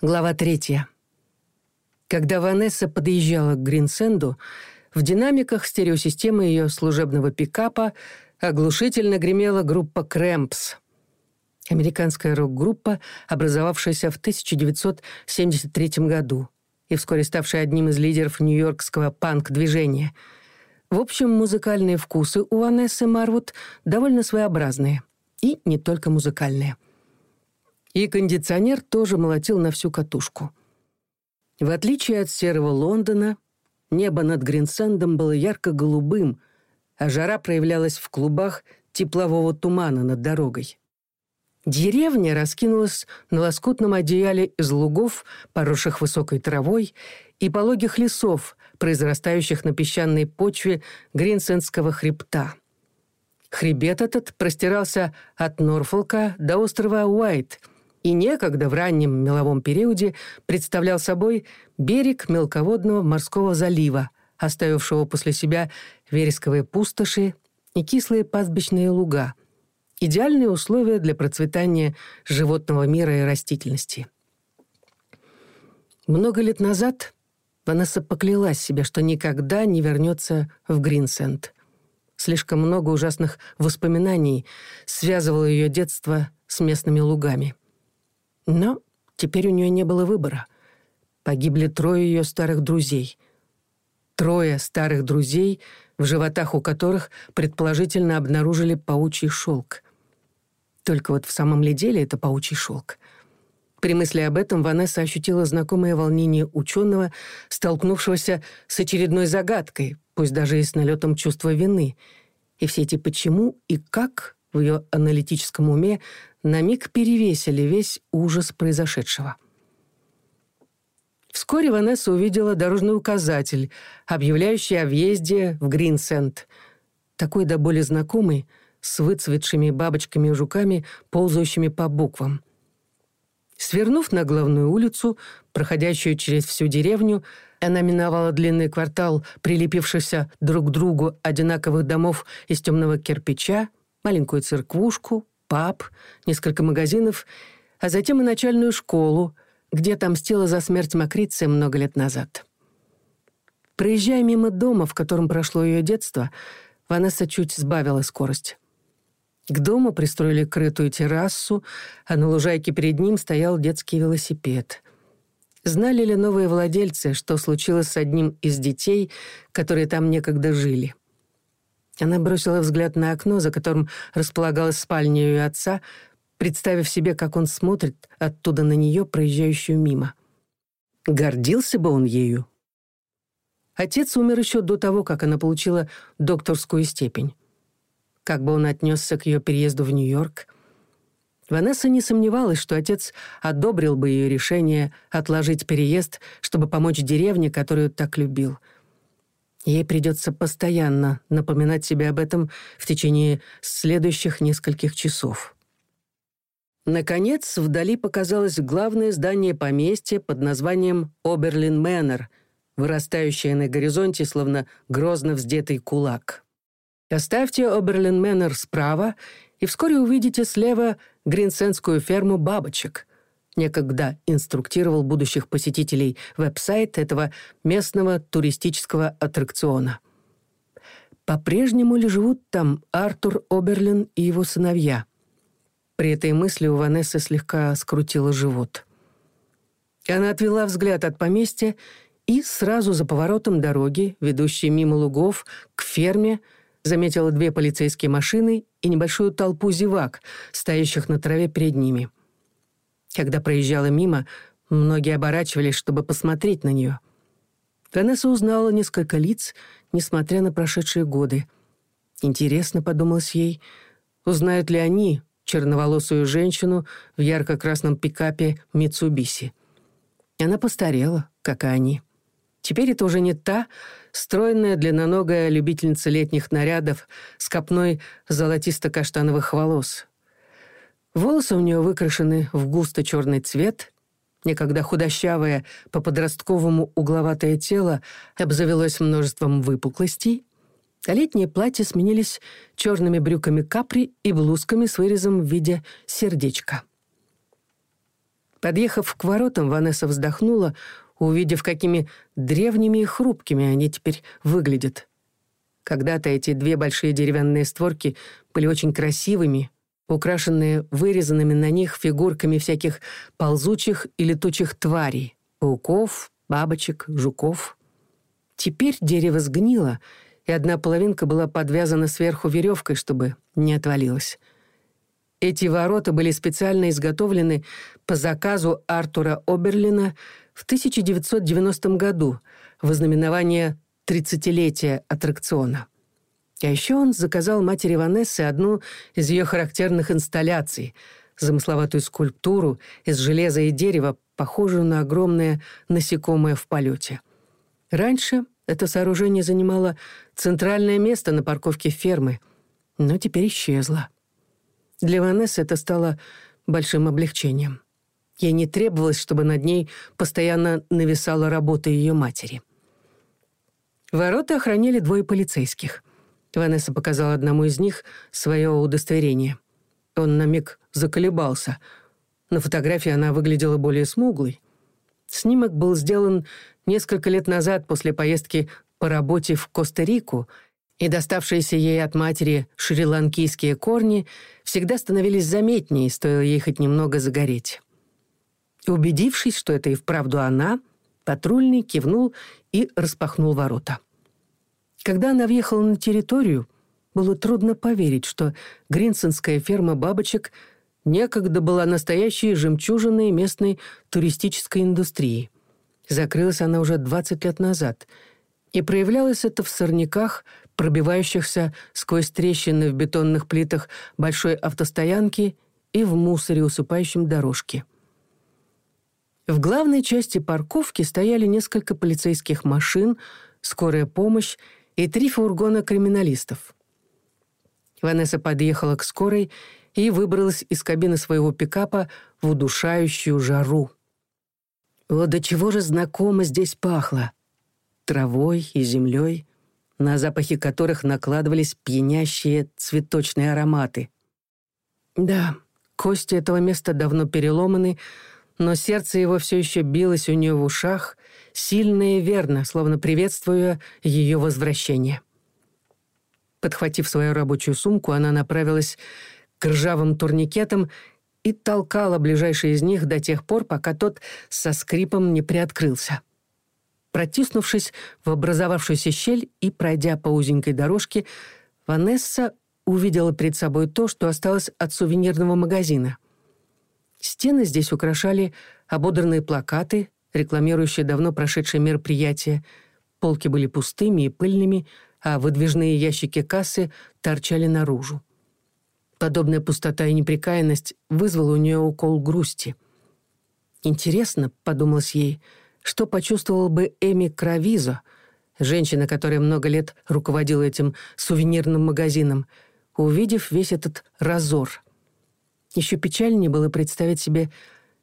Глава третья. Когда Ванесса подъезжала к Гринсенду, в динамиках стереосистемы ее служебного пикапа оглушительно гремела группа «Крэмпс». Американская рок-группа, образовавшаяся в 1973 году и вскоре ставшая одним из лидеров нью-йоркского панк-движения. В общем, музыкальные вкусы у Ванессы Марвуд довольно своеобразные. И не только музыкальные – и кондиционер тоже молотил на всю катушку. В отличие от серого Лондона, небо над Гринсендом было ярко-голубым, а жара проявлялась в клубах теплового тумана над дорогой. Деревня раскинулась на лоскутном одеяле из лугов, поросших высокой травой, и пологих лесов, произрастающих на песчаной почве Гринсендского хребта. Хребет этот простирался от Норфолка до острова Уайт — и некогда в раннем меловом периоде представлял собой берег мелководного морского залива, оставившего после себя вересковые пустоши и кислые пастбищные луга. Идеальные условия для процветания животного мира и растительности. Много лет назад Ванесса поклялась себе, что никогда не вернется в Гринсенд. Слишком много ужасных воспоминаний связывало ее детство с местными лугами. Но теперь у нее не было выбора. Погибли трое ее старых друзей. Трое старых друзей, в животах у которых предположительно обнаружили паучий шелк. Только вот в самом ли деле это паучий шелк? При мысли об этом Ванесса ощутила знакомое волнение ученого, столкнувшегося с очередной загадкой, пусть даже и с налетом чувства вины. И все эти «почему» и «как» в ее аналитическом уме на миг перевесили весь ужас произошедшего. Вскоре Ванесса увидела дорожный указатель, объявляющий о въезде в Гринсенд. Такой до боли знакомый, с выцветшими бабочками и жуками, ползающими по буквам. Свернув на главную улицу, проходящую через всю деревню, она миновала длинный квартал, прилепившихся друг к другу одинаковых домов из темного кирпича, маленькую церквушку, Паб, несколько магазинов, а затем и начальную школу, где отомстила за смерть Макриция много лет назад. Проезжая мимо дома, в котором прошло ее детство, Ванесса чуть сбавила скорость. К дому пристроили крытую террасу, а на лужайке перед ним стоял детский велосипед. Знали ли новые владельцы, что случилось с одним из детей, которые там некогда жили? Она бросила взгляд на окно, за которым располагалась спальня ее отца, представив себе, как он смотрит оттуда на нее, проезжающую мимо. Гордился бы он ею. Отец умер еще до того, как она получила докторскую степень. Как бы он отнесся к ее переезду в Нью-Йорк? Ванесса не сомневалась, что отец одобрил бы ее решение отложить переезд, чтобы помочь деревне, которую так любил — Ей придется постоянно напоминать себе об этом в течение следующих нескольких часов. Наконец, вдали показалось главное здание поместья под названием «Оберлин Мэннер», вырастающее на горизонте, словно грозно вздетый кулак. Оставьте Оберлин Мэннер справа, и вскоре увидите слева гринсенскую ферму бабочек, некогда инструктировал будущих посетителей веб-сайт этого местного туристического аттракциона. По-прежнему ли живут там Артур Оберлин и его сыновья? При этой мысли у Ванессы слегка скрутила живот. Она отвела взгляд от поместья и сразу за поворотом дороги, ведущей мимо лугов, к ферме, заметила две полицейские машины и небольшую толпу зевак, стоящих на траве перед ними когда проезжала мимо, многие оборачивались, чтобы посмотреть на нее. Танесса узнала несколько лиц, несмотря на прошедшие годы. Интересно, подумалось ей, узнают ли они черноволосую женщину в ярко-красном пикапе Митсубиси. Она постарела, как и они. Теперь это уже не та стройная длинноногая любительница летних нарядов с копной золотисто-каштановых волос, Волосы у нее выкрашены в густо-черный цвет. Некогда худощавое, по-подростковому угловатое тело обзавелось множеством выпуклостей, а летние платья сменились черными брюками капри и блузками с вырезом в виде сердечка. Подъехав к воротам, Ванесса вздохнула, увидев, какими древними и хрупкими они теперь выглядят. Когда-то эти две большие деревянные створки были очень красивыми — украшенные вырезанными на них фигурками всяких ползучих и летучих тварей — пауков, бабочек, жуков. Теперь дерево сгнило, и одна половинка была подвязана сверху веревкой, чтобы не отвалилась. Эти ворота были специально изготовлены по заказу Артура Оберлина в 1990 году в ознаменование 30-летия аттракциона. А еще он заказал матери Ванессы одну из ее характерных инсталляций — замысловатую скульптуру из железа и дерева, похожую на огромное насекомое в полете. Раньше это сооружение занимало центральное место на парковке фермы, но теперь исчезло. Для Ванессы это стало большим облегчением. Ей не требовалось, чтобы над ней постоянно нависала работа ее матери. Ворота охраняли двое полицейских. Ванесса показала одному из них свое удостоверение. Он на миг заколебался. На фотографии она выглядела более смуглой. Снимок был сделан несколько лет назад после поездки по работе в Коста-Рику, и доставшиеся ей от матери шри-ланкийские корни всегда становились заметнее, стоило ей хоть немного загореть. Убедившись, что это и вправду она, патрульный кивнул и распахнул ворота. Когда она въехала на территорию, было трудно поверить, что гринсонская ферма бабочек некогда была настоящей жемчужиной местной туристической индустрии. Закрылась она уже 20 лет назад, и проявлялось это в сорняках, пробивающихся сквозь трещины в бетонных плитах большой автостоянки и в мусоре, усыпающем дорожки. В главной части парковки стояли несколько полицейских машин, скорая помощь и три фургона криминалистов. Ванесса подъехала к скорой и выбралась из кабины своего пикапа в удушающую жару. О, до чего же знакомо здесь пахло! Травой и землей, на запахи которых накладывались пьянящие цветочные ароматы. Да, кости этого места давно переломаны, но сердце его все еще билось у нее в ушах — сильно и верно, словно приветствуя ее возвращение. Подхватив свою рабочую сумку, она направилась к ржавым турникетам и толкала ближайший из них до тех пор, пока тот со скрипом не приоткрылся. Протиснувшись в образовавшуюся щель и пройдя по узенькой дорожке, Ванесса увидела перед собой то, что осталось от сувенирного магазина. Стены здесь украшали ободранные плакаты, рекламирующая давно прошедшее мероприятие. Полки были пустыми и пыльными, а выдвижные ящики кассы торчали наружу. Подобная пустота и неприкаянность вызвала у нее укол грусти. «Интересно», — подумалось ей, — «что почувствовала бы Эми Кравизо, женщина, которая много лет руководила этим сувенирным магазином, увидев весь этот разор». Еще печальнее было представить себе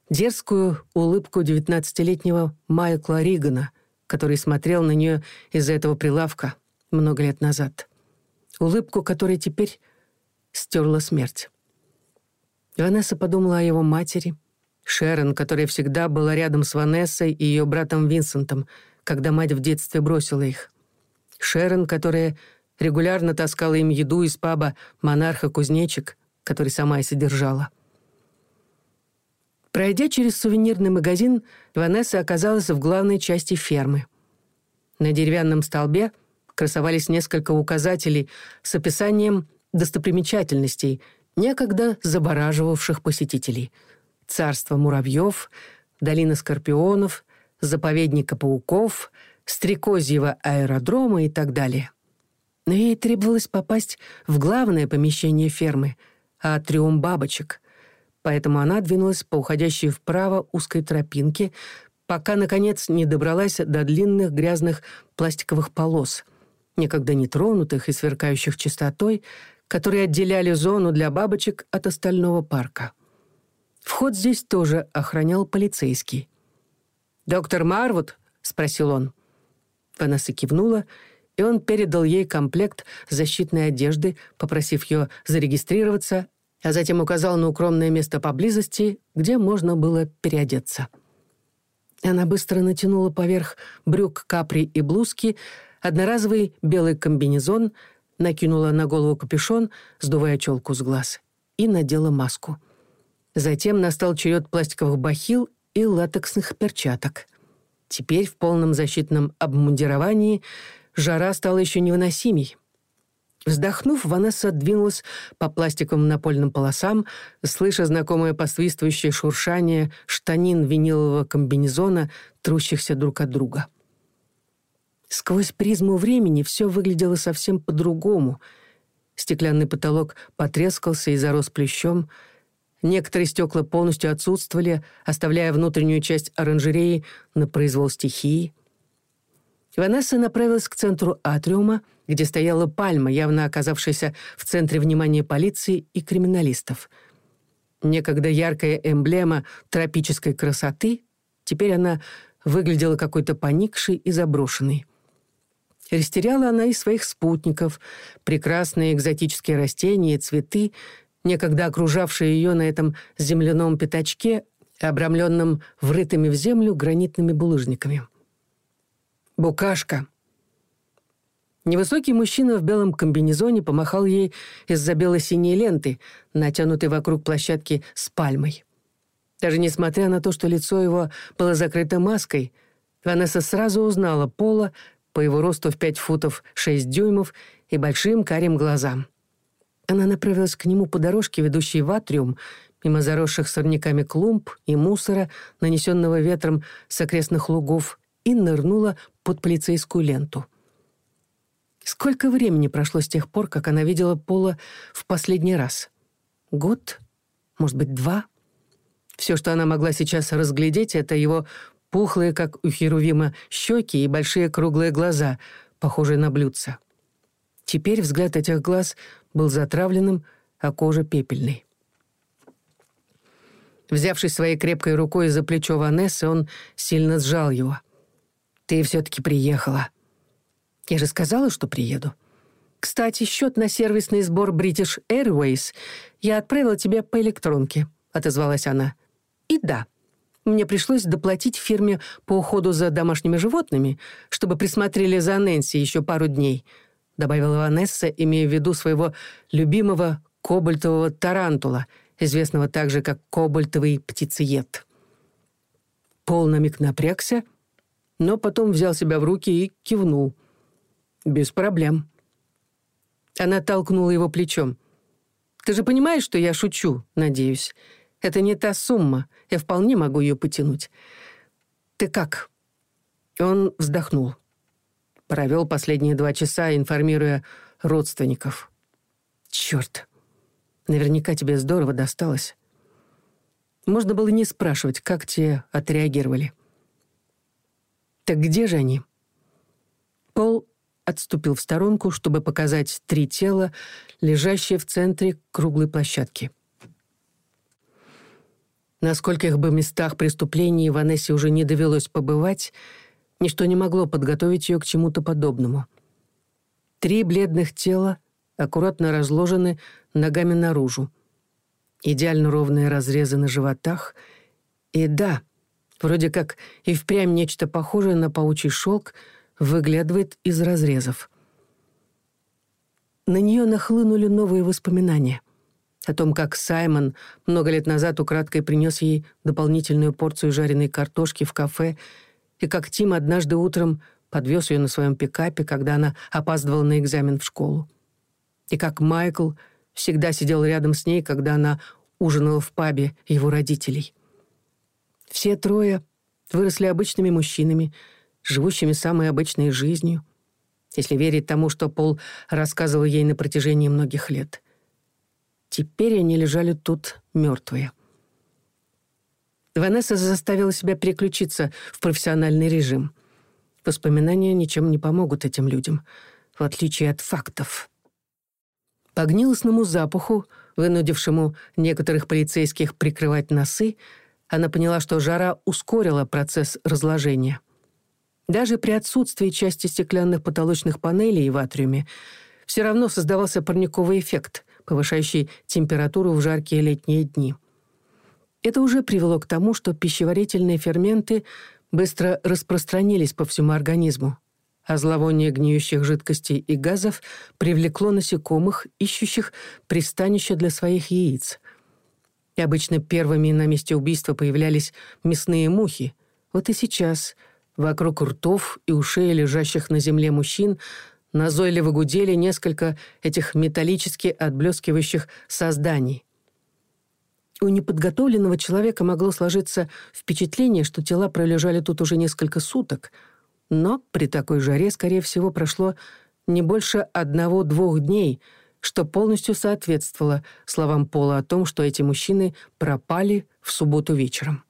Дерзкую улыбку 19-летнего Майкла Ригана, который смотрел на нее из-за этого прилавка много лет назад. Улыбку, которой теперь стерла смерть. Ванесса подумала о его матери, Шерон, которая всегда была рядом с Ванессой и ее братом Винсентом, когда мать в детстве бросила их. Шерон, которая регулярно таскала им еду из паба «Монарха-кузнечик», который сама и содержала. Пройдя через сувенирный магазин, Ванесса оказалась в главной части фермы. На деревянном столбе красовались несколько указателей с описанием достопримечательностей, некогда забораживавших посетителей. Царство муравьев, долина скорпионов, заповедника пауков, стрекозьего аэродрома и так далее. Но ей требовалось попасть в главное помещение фермы — атриум бабочек — поэтому она двинулась по уходящей вправо узкой тропинке, пока, наконец, не добралась до длинных грязных пластиковых полос, некогда нетронутых и сверкающих чистотой, которые отделяли зону для бабочек от остального парка. Вход здесь тоже охранял полицейский. «Доктор Марвуд?» — спросил он. Ванесса кивнула, и он передал ей комплект защитной одежды, попросив ее зарегистрироваться, а затем указал на укромное место поблизости, где можно было переодеться. Она быстро натянула поверх брюк капри и блузки одноразовый белый комбинезон, накинула на голову капюшон, сдувая челку с глаз, и надела маску. Затем настал черед пластиковых бахил и латексных перчаток. Теперь в полном защитном обмундировании жара стала еще невыносимей. Вздохнув, Ванесса двинулась по пластиковым напольным полосам, слыша знакомое посвистывающее шуршание штанин винилового комбинезона, трущихся друг от друга. Сквозь призму времени все выглядело совсем по-другому. Стеклянный потолок потрескался и зарос плющом. Некоторые стекла полностью отсутствовали, оставляя внутреннюю часть оранжереи на произвол стихии. Ванесса направилась к центру атриума — где стояла пальма, явно оказавшаяся в центре внимания полиции и криминалистов. Некогда яркая эмблема тропической красоты, теперь она выглядела какой-то поникшей и заброшенной. Растеряла она и своих спутников, прекрасные экзотические растения цветы, некогда окружавшие ее на этом земляном пятачке, обрамленном врытыми в землю гранитными булыжниками. «Букашка», Невысокий мужчина в белом комбинезоне помахал ей из-за бело-синей ленты, натянутой вокруг площадки с пальмой. Даже несмотря на то, что лицо его было закрыто маской, Ванесса сразу узнала Пола по его росту в 5 футов 6 дюймов и большим карим глазам. Она направилась к нему по дорожке, ведущей в атриум, мимо заросших сорняками клумб и мусора, нанесенного ветром с окрестных лугов, и нырнула под полицейскую ленту. Сколько времени прошло с тех пор, как она видела Пола в последний раз? Год? Может быть, два? Все, что она могла сейчас разглядеть, это его пухлые, как у Херувима, щеки и большие круглые глаза, похожие на блюдца. Теперь взгляд этих глаз был затравленным, а кожа пепельной. Взявшись своей крепкой рукой за плечо Ванессы, он сильно сжал его. «Ты все-таки приехала», «Я же сказала, что приеду. Кстати, счет на сервисный сбор British Airways я отправила тебе по электронке», — отозвалась она. «И да, мне пришлось доплатить фирме по уходу за домашними животными, чтобы присмотрели за Нэнси еще пару дней», — добавила Ванесса, имея в виду своего любимого кобальтового тарантула, известного также как кобальтовый птицеед. Пол на миг напрягся — но потом взял себя в руки и кивнул. «Без проблем». Она толкнула его плечом. «Ты же понимаешь, что я шучу, надеюсь. Это не та сумма, я вполне могу ее потянуть. Ты как?» Он вздохнул. Провел последние два часа, информируя родственников. «Черт, наверняка тебе здорово досталось». Можно было не спрашивать, как те отреагировали. Так где же они? Пол отступил в сторонку, чтобы показать три тела, лежащие в центре круглой площадки. На скольких бы местах преступлений Ванессе уже не довелось побывать, ничто не могло подготовить ее к чему-то подобному. Три бледных тела аккуратно разложены ногами наружу, идеально ровные разрезы на животах, и да, вроде как и впрямь нечто похожее на паучий шелк — выглядывает из разрезов. На нее нахлынули новые воспоминания о том, как Саймон много лет назад украдкой принес ей дополнительную порцию жареной картошки в кафе, и как Тим однажды утром подвез ее на своем пикапе, когда она опаздывала на экзамен в школу. И как Майкл всегда сидел рядом с ней, когда она ужинала в пабе его родителей. Все трое выросли обычными мужчинами — живущими самой обычной жизнью, если верить тому, что Пол рассказывал ей на протяжении многих лет. Теперь они лежали тут мертвые. Ванесса заставила себя переключиться в профессиональный режим. Воспоминания ничем не помогут этим людям, в отличие от фактов. По гнилостному запаху, вынудившему некоторых полицейских прикрывать носы, она поняла, что жара ускорила процесс разложения — даже при отсутствии части стеклянных потолочных панелей в атриуме все равно создавался парниковый эффект, повышающий температуру в жаркие летние дни. Это уже привело к тому, что пищеварительные ферменты быстро распространились по всему организму, а зловоние гниющих жидкостей и газов привлекло насекомых, ищущих пристанище для своих яиц. И обычно первыми на месте убийства появлялись мясные мухи. Вот и сейчас – Вокруг ртов и ушей лежащих на земле мужчин назойливо гудели несколько этих металлически отблескивающих созданий. У неподготовленного человека могло сложиться впечатление, что тела пролежали тут уже несколько суток, но при такой жаре, скорее всего, прошло не больше одного-двух дней, что полностью соответствовало словам Пола о том, что эти мужчины пропали в субботу вечером.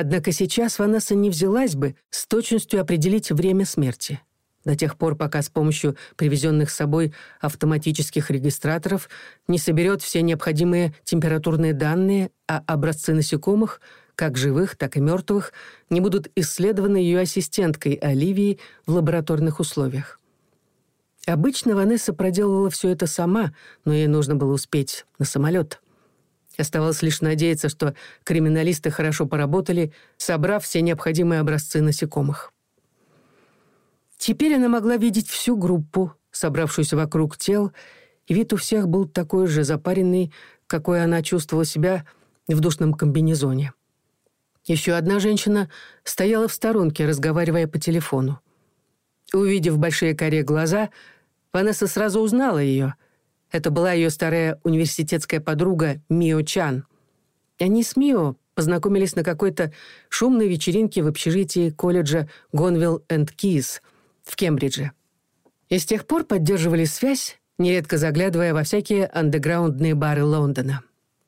Однако сейчас Ванесса не взялась бы с точностью определить время смерти. До тех пор, пока с помощью привезенных с собой автоматических регистраторов не соберет все необходимые температурные данные, а образцы насекомых, как живых, так и мертвых, не будут исследованы ее ассистенткой Оливией в лабораторных условиях. Обычно Ванесса проделывала все это сама, но ей нужно было успеть на самолет — Оставалось лишь надеяться, что криминалисты хорошо поработали, собрав все необходимые образцы насекомых. Теперь она могла видеть всю группу, собравшуюся вокруг тел, и вид у всех был такой же запаренный, какой она чувствовала себя в душном комбинезоне. Еще одна женщина стояла в сторонке, разговаривая по телефону. Увидев большие коре глаза, Ванесса сразу узнала ее — это была ее старая университетская подруга Мио Чан. Они с Мио познакомились на какой-то шумной вечеринке в общежитии колледжа Гонвилл энд Кис в Кембридже. И с тех пор поддерживали связь, нередко заглядывая во всякие андеграундные бары Лондона.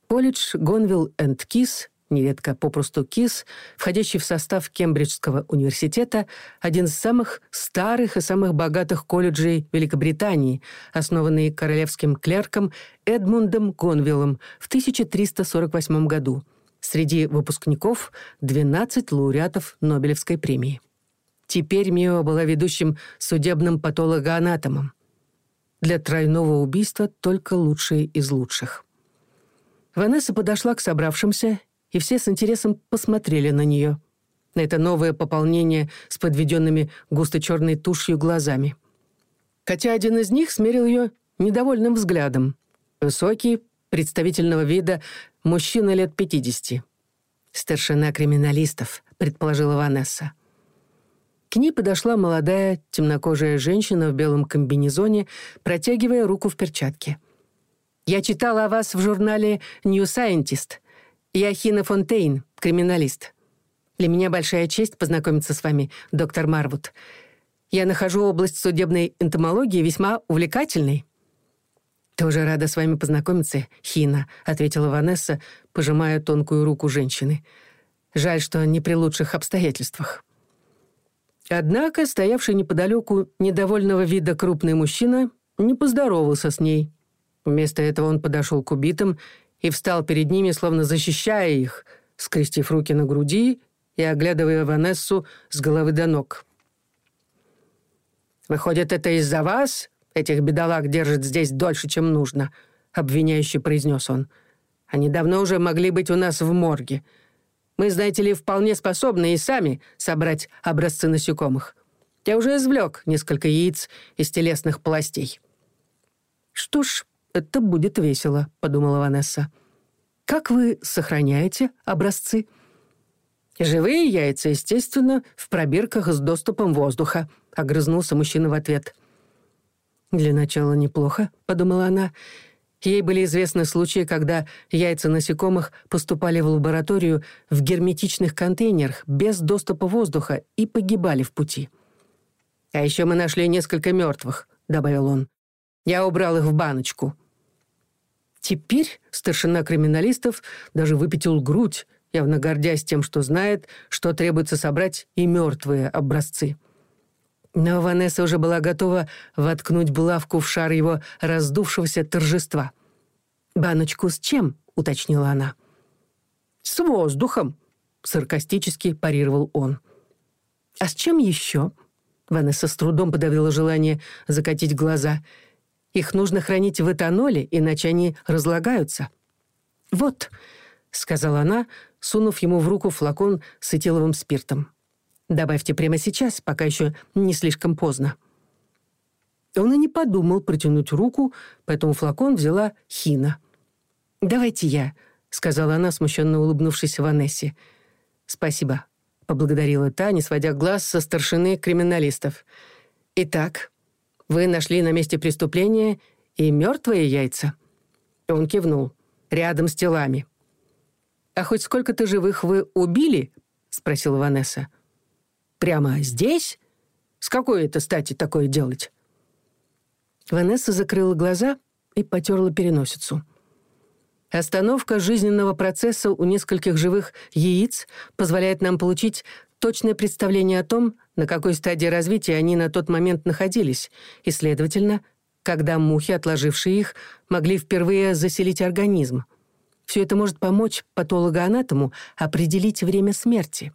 Колледж Гонвилл энд Кис нередко попросту КИС, входящий в состав Кембриджского университета, один из самых старых и самых богатых колледжей Великобритании, основанный королевским клерком Эдмундом Гонвиллом в 1348 году. Среди выпускников 12 лауреатов Нобелевской премии. Теперь Мио была ведущим судебным патологоанатомом. Для тройного убийства только лучшие из лучших. Ванесса подошла к собравшимся и все с интересом посмотрели на нее. На это новое пополнение с подведенными густо-черной тушью глазами. Хотя один из них смерил ее недовольным взглядом. Высокий, представительного вида, мужчина лет 50. «Старшина криминалистов», — предположила Ванесса. К ней подошла молодая, темнокожая женщина в белом комбинезоне, протягивая руку в перчатке. «Я читала о вас в журнале «New Scientist», Я Хина Фонтейн, криминалист. Для меня большая честь познакомиться с вами, доктор Марвуд. Я нахожу область судебной энтомологии весьма увлекательной». «Тоже рада с вами познакомиться, Хина», — ответила Ванесса, пожимая тонкую руку женщины. «Жаль, что не при лучших обстоятельствах». Однако стоявший неподалеку недовольного вида крупный мужчина не поздоровался с ней. Вместо этого он подошел к убитым и встал перед ними, словно защищая их, скрестив руки на груди и оглядывая Ванессу с головы до ног. «Выходит, это из-за вас? Этих бедолаг держит здесь дольше, чем нужно», — обвиняюще произнес он. «Они давно уже могли быть у нас в морге. Мы, знаете ли, вполне способны и сами собрать образцы насекомых. Я уже извлек несколько яиц из телесных пластей». «Что ж, это будет весело», — подумала Ванесса. «Как вы сохраняете образцы?» «Живые яйца, естественно, в пробирках с доступом воздуха», — огрызнулся мужчина в ответ. «Для начала неплохо», — подумала она. Ей были известны случаи, когда яйца насекомых поступали в лабораторию в герметичных контейнерах без доступа воздуха и погибали в пути. «А еще мы нашли несколько мертвых», — добавил он. «Я убрал их в баночку». Теперь старшина криминалистов даже выпятил грудь, явно гордясь тем, что знает, что требуется собрать и мертвые образцы. Но Ванесса уже была готова воткнуть булавку в шар его раздувшегося торжества. «Баночку с чем?» — уточнила она. «С воздухом», — саркастически парировал он. «А с чем еще?» Ванесса с трудом подавила желание закатить глаза. Их нужно хранить в этаноле, иначе они разлагаются. «Вот», — сказала она, сунув ему в руку флакон с этиловым спиртом. «Добавьте прямо сейчас, пока еще не слишком поздно». Он и не подумал протянуть руку, поэтому флакон взяла Хина. «Давайте я», — сказала она, смущенно улыбнувшись Ванессе. «Спасибо», — поблагодарила та, не сводя глаз со старшины криминалистов. «Итак, вы нашли на месте преступления и мертвые яйца?» Он кивнул. «Рядом с телами». «А хоть сколько-то живых вы убили?» — спросила Ванесса. «Прямо здесь? С какой это стати такое делать?» Ванесса закрыла глаза и потерла переносицу. Остановка жизненного процесса у нескольких живых яиц позволяет нам получить на какой стадии развития они на тот момент находились, и, следовательно, когда мухи, отложившие их, могли впервые заселить организм. Все это может помочь патологоанатому определить время смерти.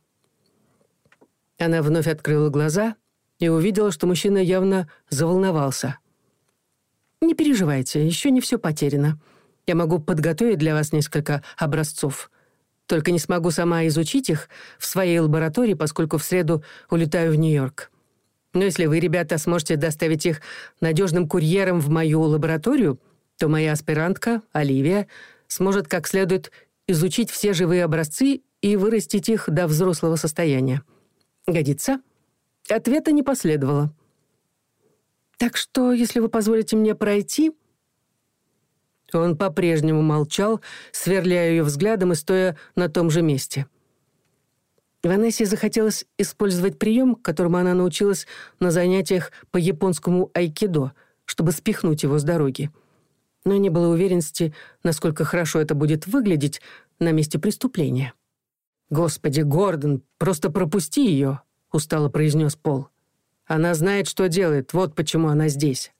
Она вновь открыла глаза и увидела, что мужчина явно заволновался. «Не переживайте, еще не все потеряно. Я могу подготовить для вас несколько образцов. Только не смогу сама изучить их в своей лаборатории, поскольку в среду улетаю в Нью-Йорк. Но если вы, ребята, сможете доставить их надежным курьером в мою лабораторию, то моя аспирантка, Оливия, сможет как следует изучить все живые образцы и вырастить их до взрослого состояния. Годится? Ответа не последовало. Так что, если вы позволите мне пройти, он по-прежнему молчал, сверляя ее взглядом и стоя на том же месте. Ванессе захотелось использовать прием, которому она научилась на занятиях по японскому айкидо, чтобы спихнуть его с дороги. Но не было уверенности, насколько хорошо это будет выглядеть на месте преступления. «Господи, Гордон, просто пропусти ее!» — устало произнес Пол. «Она знает, что делает, вот почему она здесь».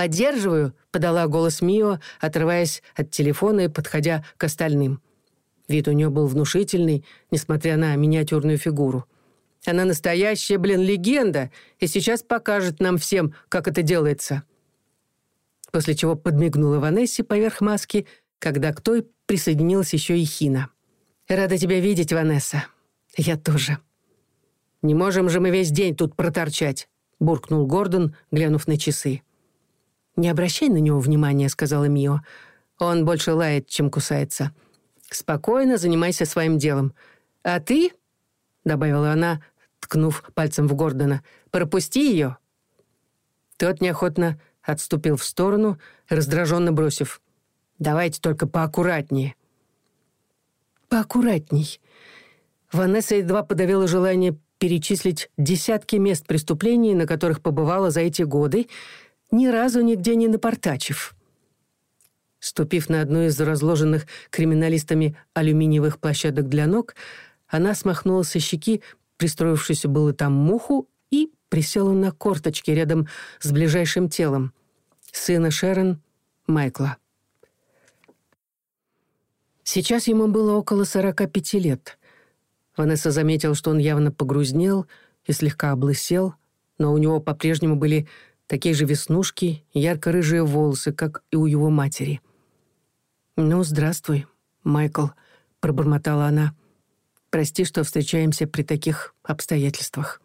«Поддерживаю», — подала голос Мио, отрываясь от телефона и подходя к остальным. Вид у нее был внушительный, несмотря на миниатюрную фигуру. Она настоящая, блин, легенда, и сейчас покажет нам всем, как это делается». После чего подмигнула Ванессе поверх маски, когда к той присоединилась еще и Хина. «Рада тебя видеть, Ванесса. Я тоже». «Не можем же мы весь день тут проторчать», — буркнул Гордон, глянув на часы. «Не обращай на него внимания», — сказала Мио. «Он больше лает, чем кусается. Спокойно занимайся своим делом. А ты», — добавила она, ткнув пальцем в Гордона, — «пропусти ее». Тот неохотно отступил в сторону, раздраженно бросив. «Давайте только поаккуратнее». «Поаккуратней». Ванесса едва подавила желание перечислить десятки мест преступлений, на которых побывала за эти годы, ни разу нигде не напортачив. Ступив на одну из разложенных криминалистами алюминиевых площадок для ног, она смахнула со щеки, пристроившуюся было там муху, и присела на корточки рядом с ближайшим телом. Сына Шерон, Майкла. Сейчас ему было около 45 лет. Ванесса заметила, что он явно погрузнел и слегка облысел, но у него по-прежнему были такие же веснушки, ярко-рыжие волосы, как и у его матери. «Ну, здравствуй, Майкл», — пробормотала она. «Прости, что встречаемся при таких обстоятельствах».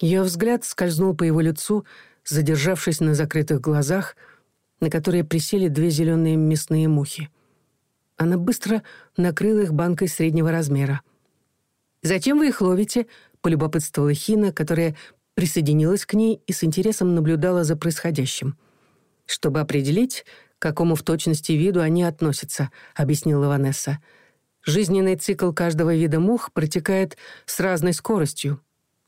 Ее взгляд скользнул по его лицу, задержавшись на закрытых глазах, на которые присели две зеленые мясные мухи. Она быстро накрыла их банкой среднего размера. «Зачем вы их ловите?» — полюбопытствовала Хина, которая присоединилась к ней и с интересом наблюдала за происходящим. «Чтобы определить, к какому в точности виду они относятся», — объяснила Ванесса. «Жизненный цикл каждого вида мух протекает с разной скоростью.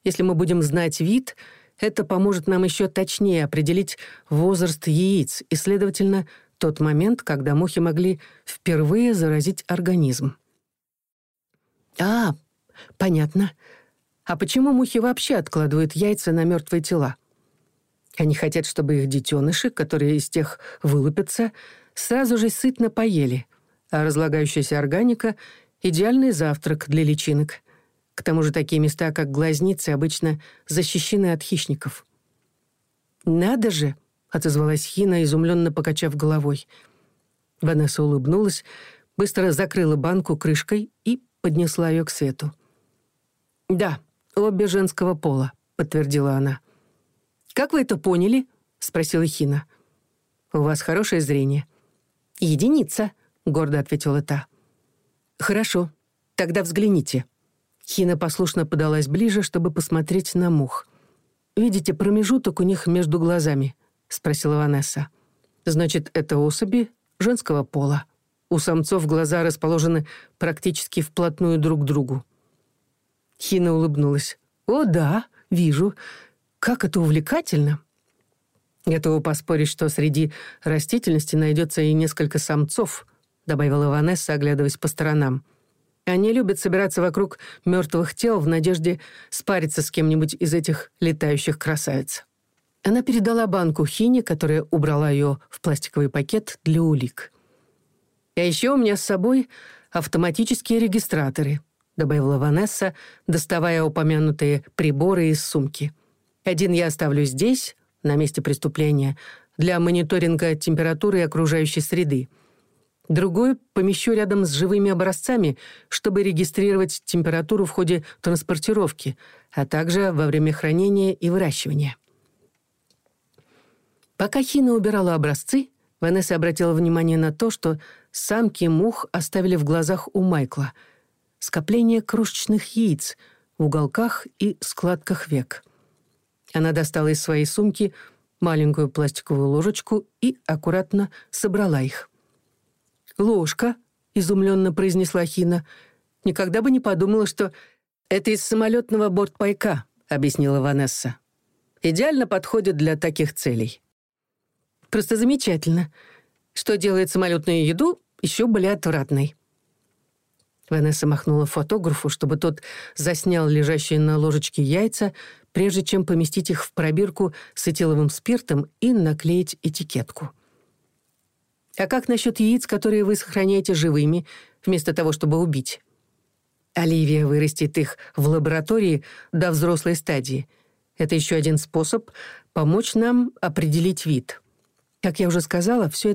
Если мы будем знать вид, это поможет нам еще точнее определить возраст яиц и, следовательно, тот момент, когда мухи могли впервые заразить организм». «А, понятно», а почему мухи вообще откладывают яйца на мертвые тела? Они хотят, чтобы их детеныши, которые из тех вылупятся, сразу же сытно поели, а разлагающаяся органика — идеальный завтрак для личинок. К тому же такие места, как глазницы, обычно защищены от хищников. «Надо же!» — отозвалась Хина, изумленно покачав головой. Ванесса улыбнулась, быстро закрыла банку крышкой и поднесла ее к свету. «Да, Обе женского пола», — подтвердила она. «Как вы это поняли?» — спросила Хина. «У вас хорошее зрение». «Единица», — гордо ответила та. «Хорошо, тогда взгляните». Хина послушно подалась ближе, чтобы посмотреть на мух. «Видите промежуток у них между глазами?» — спросила Ванесса. «Значит, это особи женского пола. У самцов глаза расположены практически вплотную друг к другу. Хина улыбнулась. «О, да, вижу. Как это увлекательно!» «Готова поспорить, что среди растительности найдется и несколько самцов», добавила Ванесса, оглядываясь по сторонам. «Они любят собираться вокруг мертвых тел в надежде спариться с кем-нибудь из этих летающих красавиц». Она передала банку Хине, которая убрала ее в пластиковый пакет для улик. «А еще у меня с собой автоматические регистраторы», добавила Ванесса, доставая упомянутые приборы из сумки. «Один я оставлю здесь, на месте преступления, для мониторинга температуры и окружающей среды. Другой помещу рядом с живыми образцами, чтобы регистрировать температуру в ходе транспортировки, а также во время хранения и выращивания». Пока Хина убирала образцы, Ванесса обратила внимание на то, что самки мух оставили в глазах у Майкла — скопление крошечных яиц в уголках и складках век. Она достала из своей сумки маленькую пластиковую ложечку и аккуратно собрала их. «Ложка», — изумленно произнесла Хина, — «никогда бы не подумала, что это из самолетного бортпайка», — объяснила Ванесса. «Идеально подходит для таких целей». «Просто замечательно. Что делает самолетную еду, еще более отвратной», Ванесса махнула фотографу, чтобы тот заснял лежащие на ложечке яйца, прежде чем поместить их в пробирку с этиловым спиртом и наклеить этикетку. «А как насчет яиц, которые вы сохраняете живыми, вместо того, чтобы убить?» Оливия вырастет их в лаборатории до взрослой стадии. Это еще один способ помочь нам определить вид. Как я уже сказала, все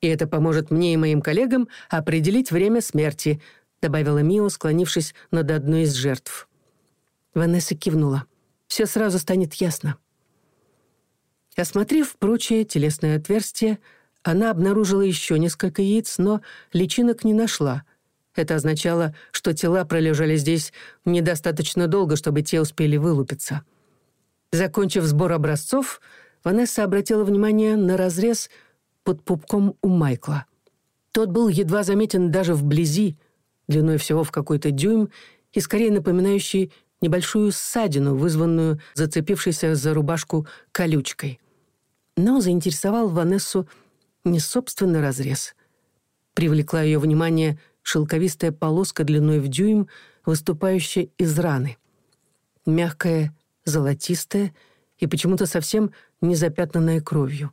и это поможет мне и моим коллегам определить время смерти», добавила Мио, склонившись над одной из жертв. Ванесса кивнула. «Все сразу станет ясно». Осмотрев прочее телесное отверстие, она обнаружила еще несколько яиц, но личинок не нашла. Это означало, что тела пролежали здесь недостаточно долго, чтобы те успели вылупиться. Закончив сбор образцов, Ванесса обратила внимание на разрез – под пупком у Майкла. Тот был едва заметен даже вблизи, длиной всего в какой-то дюйм и скорее напоминающий небольшую ссадину, вызванную зацепившейся за рубашку колючкой. Но заинтересовал Ванессу не собственный разрез. Привлекла ее внимание шелковистая полоска длиной в дюйм, выступающая из раны. Мягкая, золотистая и почему-то совсем не запятнанная кровью.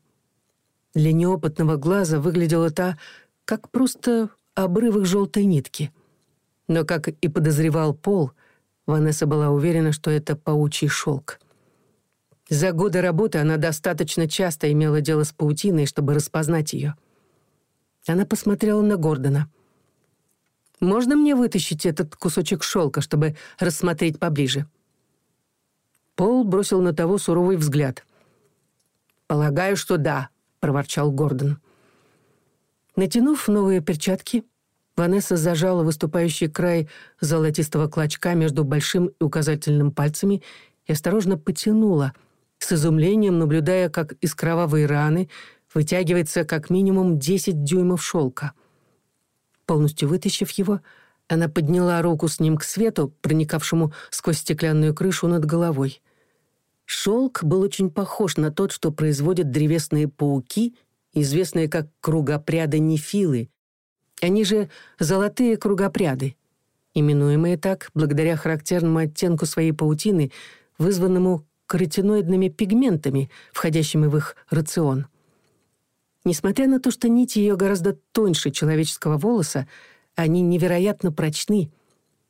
Для неопытного глаза выглядела та, как просто обрывок желтой нитки. Но, как и подозревал Пол, Ванесса была уверена, что это паучий шелк. За годы работы она достаточно часто имела дело с паутиной, чтобы распознать ее. Она посмотрела на Гордона. Можно мне вытащить этот кусочек шелка, чтобы рассмотреть поближе?» Пол бросил на того суровый взгляд. «Полагаю, что да», — проворчал Гордон. Натянув новые перчатки, Ванесса зажала выступающий край золотистого клочка между большим и указательным пальцами и осторожно потянула, с изумлением наблюдая, как из кровавой раны вытягивается как минимум 10 дюймов шелка — Полностью вытащив его, она подняла руку с ним к свету, проникавшему сквозь стеклянную крышу над головой. Шелк был очень похож на тот, что производят древесные пауки, известные как кругопряды нефилы. Они же золотые кругопряды, именуемые так благодаря характерному оттенку своей паутины, вызванному каротиноидными пигментами, входящими в их рацион. Несмотря на то, что нити ее гораздо тоньше человеческого волоса, они невероятно прочны.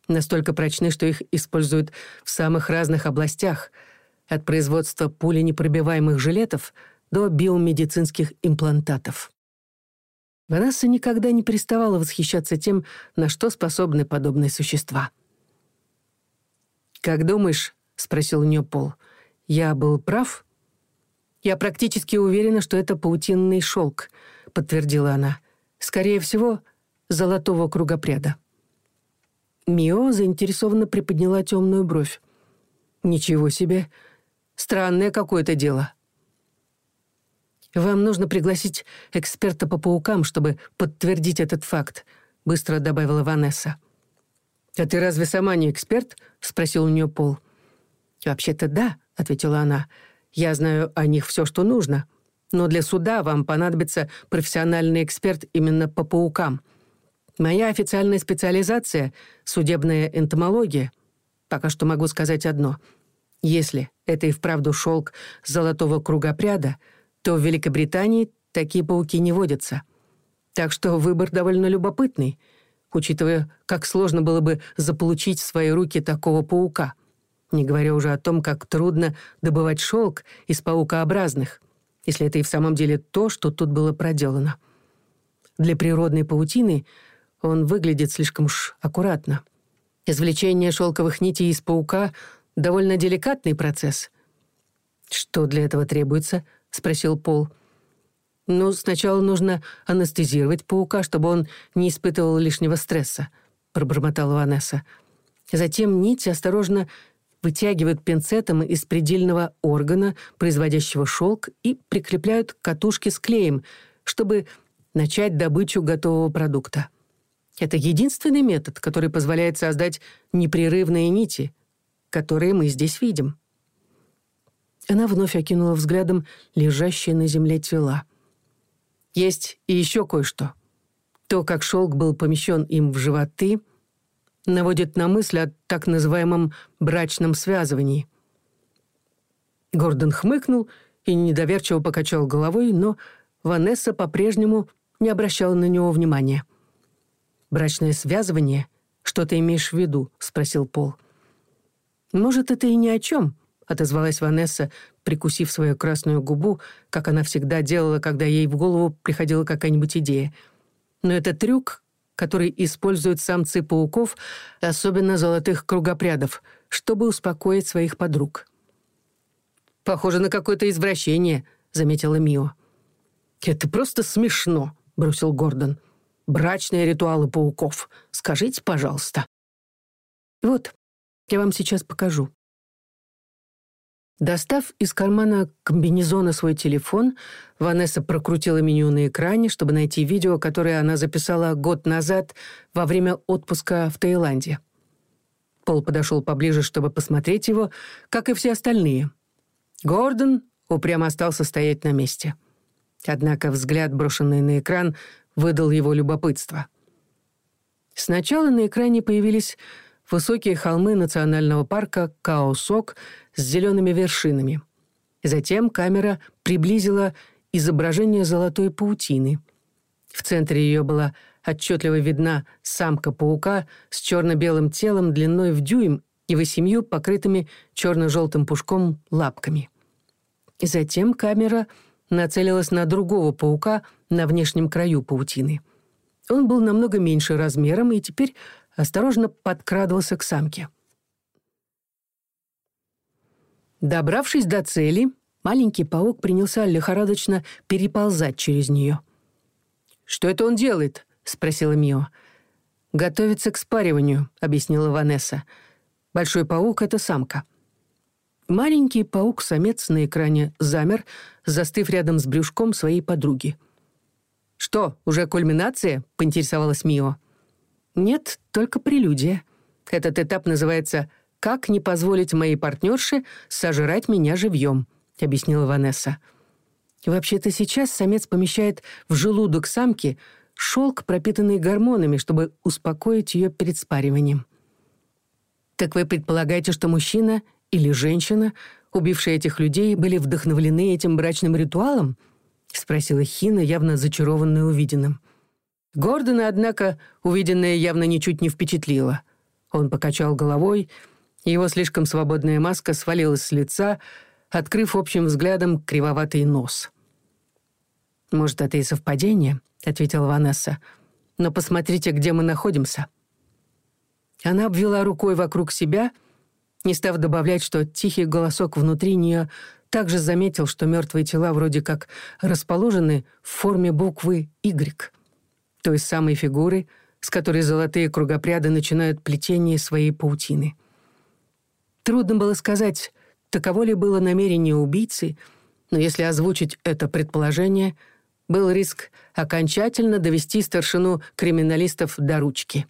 Настолько прочны, что их используют в самых разных областях, от производства пуленепробиваемых жилетов до биомедицинских имплантатов. Ванесса никогда не переставала восхищаться тем, на что способны подобные существа. «Как думаешь?» — спросил у нее Пол. «Я был прав?» «Я практически уверена, что это паутинный шелк», — подтвердила она. «Скорее всего, золотого кругопряда». Мио заинтересованно приподняла темную бровь. «Ничего себе! Странное какое-то дело. «Вам нужно пригласить эксперта по паукам, чтобы подтвердить этот факт», — быстро добавила Ванесса. «А ты разве сама не эксперт?» — спросил у нее Пол. «Вообще-то да», — ответила она. «Я знаю о них все, что нужно. Но для суда вам понадобится профессиональный эксперт именно по паукам. Моя официальная специализация — судебная энтомология. Пока что могу сказать одно — если это и вправду шелк золотого кругопряда, то в Великобритании такие пауки не водятся. Так что выбор довольно любопытный, учитывая, как сложно было бы заполучить в свои руки такого паука, не говоря уже о том, как трудно добывать шелк из паукообразных, если это и в самом деле то, что тут было проделано. Для природной паутины он выглядит слишком уж аккуратно. Извлечение шелковых нитей из паука довольно деликатный процесс. Что для этого требуется? спросил Пол. Ну, сначала нужно анестезировать паука, чтобы он не испытывал лишнего стресса, пробормотала Ванесса. Затем нить осторожно вытягивают пинцетом из предельного органа, производящего шелк, и прикрепляют катушки с клеем, чтобы начать добычу готового продукта. Это единственный метод, который позволяет создать непрерывные нити, которые мы здесь видим». Она вновь окинула взглядом лежащие на земле тела. «Есть и еще кое-что. То, как шелк был помещен им в животы, наводит на мысль о так называемом «брачном связывании». Гордон хмыкнул и недоверчиво покачал головой, но Ванесса по-прежнему не обращала на него внимания. «Брачное связывание? Что ты имеешь в виду?» — спросил Пол. — «Может, это и ни о чем», — отозвалась Ванесса, прикусив свою красную губу, как она всегда делала, когда ей в голову приходила какая-нибудь идея. «Но это трюк, который используют самцы пауков, особенно золотых кругопрядов, чтобы успокоить своих подруг». «Похоже на какое-то извращение», — заметила Мио. «Это просто смешно», — бросил Гордон. «Брачные ритуалы пауков. Скажите, пожалуйста». «Вот, я вам сейчас покажу». Достав из кармана комбинезона свой телефон, Ванесса прокрутила меню на экране, чтобы найти видео, которое она записала год назад во время отпуска в Таиланде. Пол подошел поближе, чтобы посмотреть его, как и все остальные. Гордон упрямо остался стоять на месте. Однако взгляд, брошенный на экран, выдал его любопытство. Сначала на экране появились высокие холмы национального парка Каосок с зелеными вершинами. Затем камера приблизила изображение золотой паутины. В центре ее была отчетливо видна самка паука с черно-белым телом длиной в дюйм и восемью покрытыми черно-желтым пушком лапками. И затем камера нацелилась на другого паука на внешнем краю паутины. Он был намного меньше размером и теперь осторожно подкрадывался к самке. Добравшись до цели, маленький паук принялся лихорадочно переползать через нее. «Что это он делает?» — спросила Мио. «Готовится к спариванию», — объяснила Ванесса. «Большой паук — это самка». Маленький паук-самец на экране замер, застыв рядом с брюшком своей подруги. «Что, уже кульминация?» — поинтересовалась Мио. Нет, только прелюдия. Этот этап называется «Как не позволить моей партнерше сожрать меня живьем», — объяснила Ванесса. Вообще-то сейчас самец помещает в желудок самки шелк, пропитанный гормонами, чтобы успокоить ее перед спариванием. Так вы предполагаете, что мужчина или женщина, убившие этих людей, были вдохновлены этим брачным ритуалом? — спросила Хина, явно зачарованная увиденным. Гордон, однако, увиденное явно ничуть не впечатлило. Он покачал головой, его слишком свободная маска свалилась с лица, открыв общим взглядом кривоватый нос. «Может, это и совпадение», — ответила Ванесса, «но посмотрите, где мы находимся». Она обвела рукой вокруг себя, не став добавлять, что тихий голосок внутри нее также заметил, что мертвые тела вроде как расположены в форме буквы «Y» той самой фигуры, с которой золотые кругопряды начинают плетение своей паутины. Трудно было сказать, таково ли было намерение убийцы, но если озвучить это предположение, был риск окончательно довести старшину криминалистов до ручки.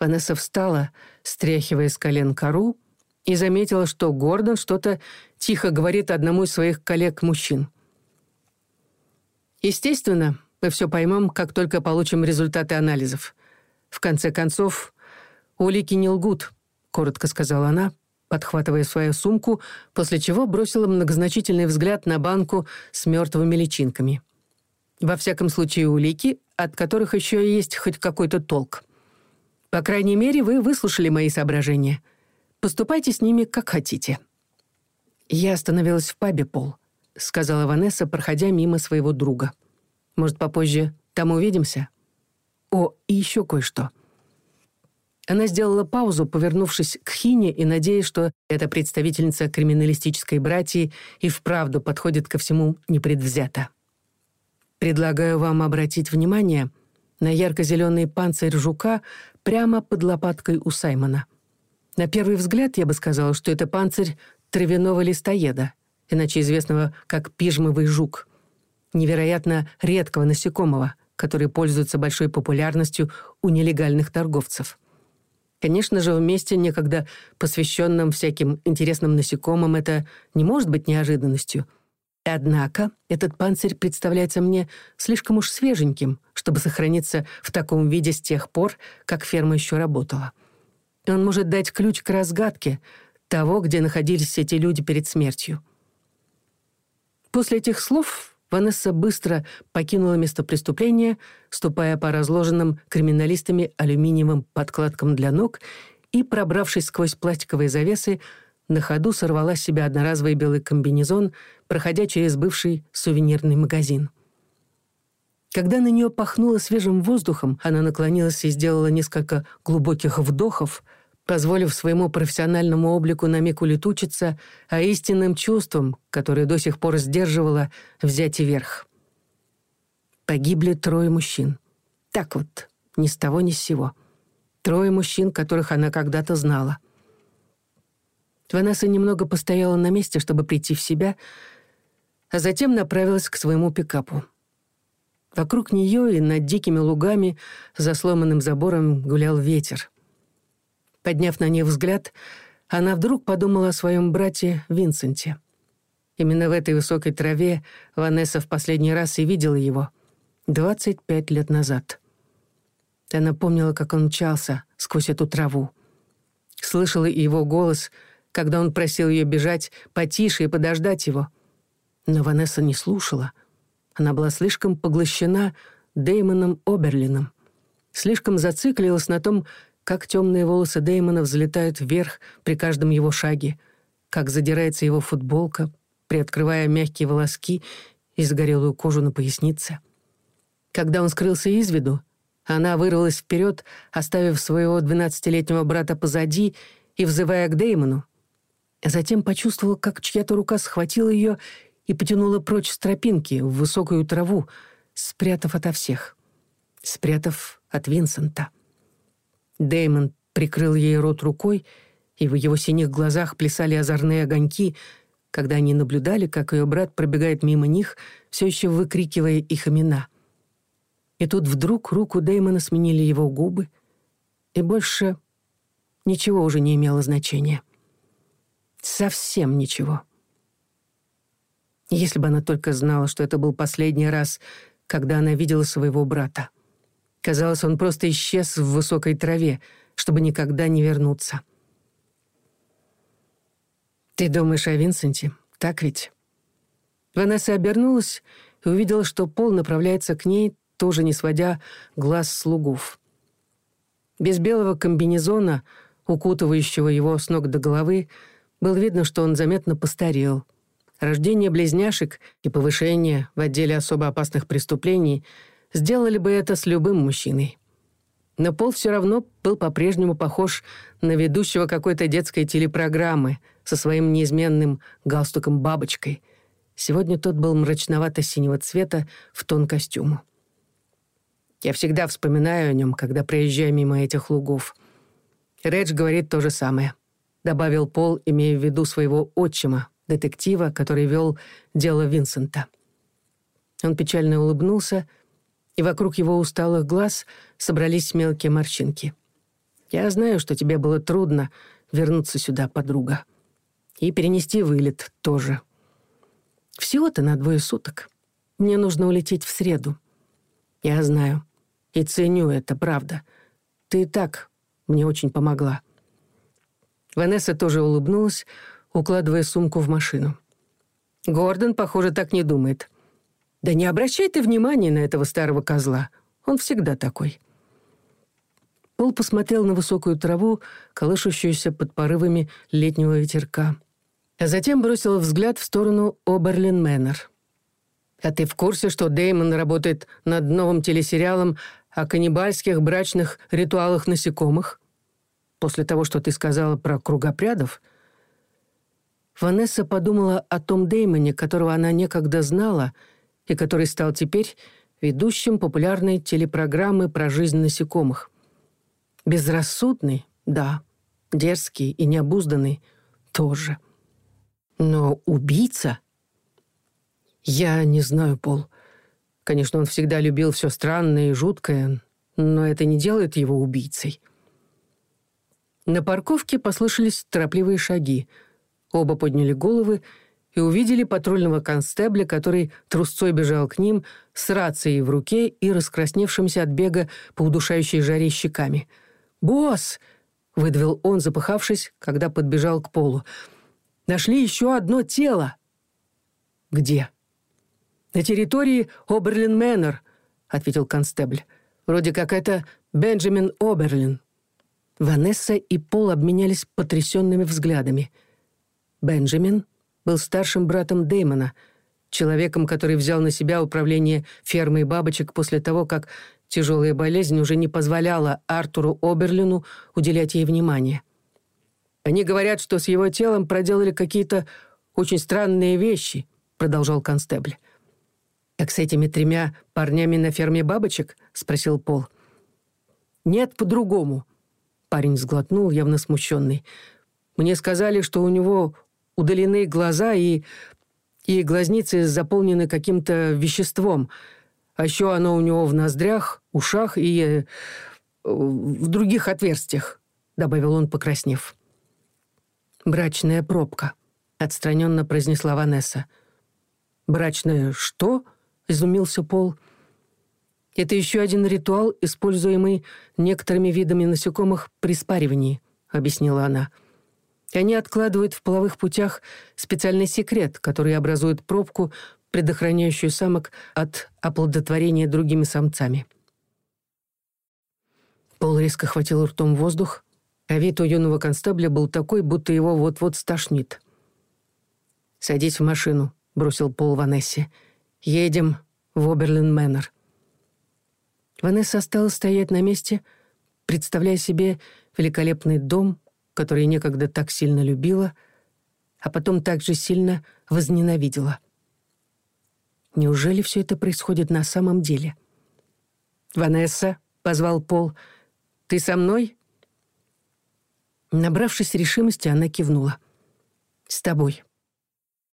Ванесса встала, стряхивая с колен кору, и заметила, что Гордон что-то тихо говорит одному из своих коллег-мужчин. Естественно, все поймем, как только получим результаты анализов. В конце концов, улики не лгут», — коротко сказала она, подхватывая свою сумку, после чего бросила многозначительный взгляд на банку с мертвыми личинками. «Во всяком случае, улики, от которых еще есть хоть какой-то толк. По крайней мере, вы выслушали мои соображения. Поступайте с ними, как хотите». «Я остановилась в пабе, Пол», — сказала Ванесса, проходя мимо своего друга. Может, попозже там увидимся? О, и еще кое-что». Она сделала паузу, повернувшись к Хине и надеясь, что эта представительница криминалистической братьи и вправду подходит ко всему непредвзято. «Предлагаю вам обратить внимание на ярко-зеленый панцирь жука прямо под лопаткой у Саймона. На первый взгляд я бы сказала, что это панцирь травяного листоеда, иначе известного как пижмовый жук невероятно редкого насекомого, который пользуется большой популярностью у нелегальных торговцев. Конечно же, в месте, некогда посвященном всяким интересным насекомым, это не может быть неожиданностью. Однако этот панцирь представляется мне слишком уж свеженьким, чтобы сохраниться в таком виде с тех пор, как ферма еще работала. Он может дать ключ к разгадке того, где находились эти люди перед смертью. После этих слов Ванесса быстро покинула место преступления, ступая по разложенным криминалистами алюминиевым подкладкам для ног и, пробравшись сквозь пластиковые завесы, на ходу сорвала с себя одноразовый белый комбинезон, проходя через бывший сувенирный магазин. Когда на нее пахнуло свежим воздухом, она наклонилась и сделала несколько глубоких вдохов — позволив своему профессиональному облику на миг улетучиться, а истинным чувством, которое до сих пор сдерживало, взять и верх. Погибли трое мужчин. Так вот, ни с того ни с сего. Трое мужчин, которых она когда-то знала. Ванесса немного постояла на месте, чтобы прийти в себя, а затем направилась к своему пикапу. Вокруг нее и над дикими лугами за сломанным забором гулял ветер подняв на ней взгляд, она вдруг подумала о своем брате Винсенте. Именно в этой высокой траве Ванесса в последний раз и видела его. 25 лет назад. Она помнила, как он мчался сквозь эту траву. Слышала его голос, когда он просил ее бежать потише и подождать его. Но Ванесса не слушала. Она была слишком поглощена Деймоном Оберлином. Слишком зациклилась на том, как темные волосы Дэймона взлетают вверх при каждом его шаге, как задирается его футболка, приоткрывая мягкие волоски и загорелую кожу на пояснице. Когда он скрылся из виду, она вырвалась вперед, оставив своего двенадцатилетнего брата позади и взывая к Дэймону. Затем почувствовала, как чья-то рука схватила ее и потянула прочь с тропинки в высокую траву, спрятав ото всех, спрятав от Винсента. Дэймон прикрыл ей рот рукой, и в его синих глазах плясали озорные огоньки, когда они наблюдали, как ее брат пробегает мимо них, все еще выкрикивая их имена. И тут вдруг руку Дэймона сменили его губы, и больше ничего уже не имело значения. Совсем ничего. Если бы она только знала, что это был последний раз, когда она видела своего брата. — Казалось, он просто исчез в высокой траве, чтобы никогда не вернуться. «Ты думаешь о Винсенте, так ведь?» Ванесса обернулась и увидела, что Пол направляется к ней, тоже не сводя глаз слугов. Без белого комбинезона, укутывающего его с ног до головы, было видно, что он заметно постарел. Рождение близняшек и повышение в отделе особо опасных преступлений — сделали бы это с любым мужчиной. Но Пол все равно был по-прежнему похож на ведущего какой-то детской телепрограммы со своим неизменным галстуком-бабочкой. Сегодня тот был мрачновато-синего цвета в тон костюму. Я всегда вспоминаю о нем, когда проезжаю мимо этих лугов. Редж говорит то же самое. Добавил Пол, имея в виду своего отчима, детектива, который вел дело Винсента. Он печально улыбнулся — и вокруг его усталых глаз собрались мелкие морщинки. «Я знаю, что тебе было трудно вернуться сюда, подруга. И перенести вылет тоже. Всего-то на двое суток. Мне нужно улететь в среду. Я знаю. И ценю это, правда. Ты и так мне очень помогла». Ванесса тоже улыбнулась, укладывая сумку в машину. «Гордон, похоже, так не думает. Да не обращай ты внимания на этого старого козла. Он всегда такой. Пол посмотрел на высокую траву, колышущуюся под порывами летнего ветерка. А затем бросил взгляд в сторону Оберлин Мэннер. «А ты в курсе, что Деймон работает над новым телесериалом о каннибальских брачных ритуалах насекомых? После того, что ты сказала про кругопрядов?» Ванесса подумала о том Деймоне, которого она некогда знала — и который стал теперь ведущим популярной телепрограммы про жизнь насекомых. Безрассудный, да, дерзкий и необузданный тоже. Но убийца? Я не знаю, Пол. Конечно, он всегда любил все странное и жуткое, но это не делает его убийцей. На парковке послышались торопливые шаги. Оба подняли головы и и увидели патрульного констебля, который трусцой бежал к ним с рацией в руке и раскрасневшимся от бега по удушающей жаре щеками. «Босс!» — выдавил он, запыхавшись, когда подбежал к полу. «Нашли еще одно тело!» «Где?» «На территории Оберлин Мэннер», — ответил констебль. «Вроде как это Бенджамин Оберлин». Ванесса и Пол обменялись потрясенными взглядами. «Бенджамин?» был старшим братом Дэймона, человеком, который взял на себя управление фермой бабочек после того, как тяжелая болезнь уже не позволяла Артуру Оберлину уделять ей внимание. «Они говорят, что с его телом проделали какие-то очень странные вещи», — продолжал констебль. «Как с этими тремя парнями на ферме бабочек?» — спросил Пол. «Нет, по-другому». Парень сглотнул, явно смущенный. «Мне сказали, что у него удалены глаза и... и глазницы заполнены каким-то веществом. А еще оно у него в ноздрях, ушах и... Э, в других отверстиях», — добавил он, покраснев. «Брачная пробка», — отстраненно произнесла Ванесса. «Брачная что?» — изумился Пол. «Это еще один ритуал, используемый некоторыми видами насекомых при спаривании», — объяснила она. Они откладывают в половых путях специальный секрет, который образует пробку, предохраняющую самок от оплодотворения другими самцами. Пол резко хватил ртом воздух, а вид у юного констабля был такой, будто его вот-вот стошнит. «Садись в машину», — бросил Пол Ванессе. «Едем в Оберлин-Мэннер». Ванесса осталась стоять на месте, представляя себе великолепный дом, которое некогда так сильно любила, а потом так же сильно возненавидела. Неужели все это происходит на самом деле? «Ванесса», — позвал Пол, — «ты со мной?» Набравшись решимости, она кивнула. «С тобой».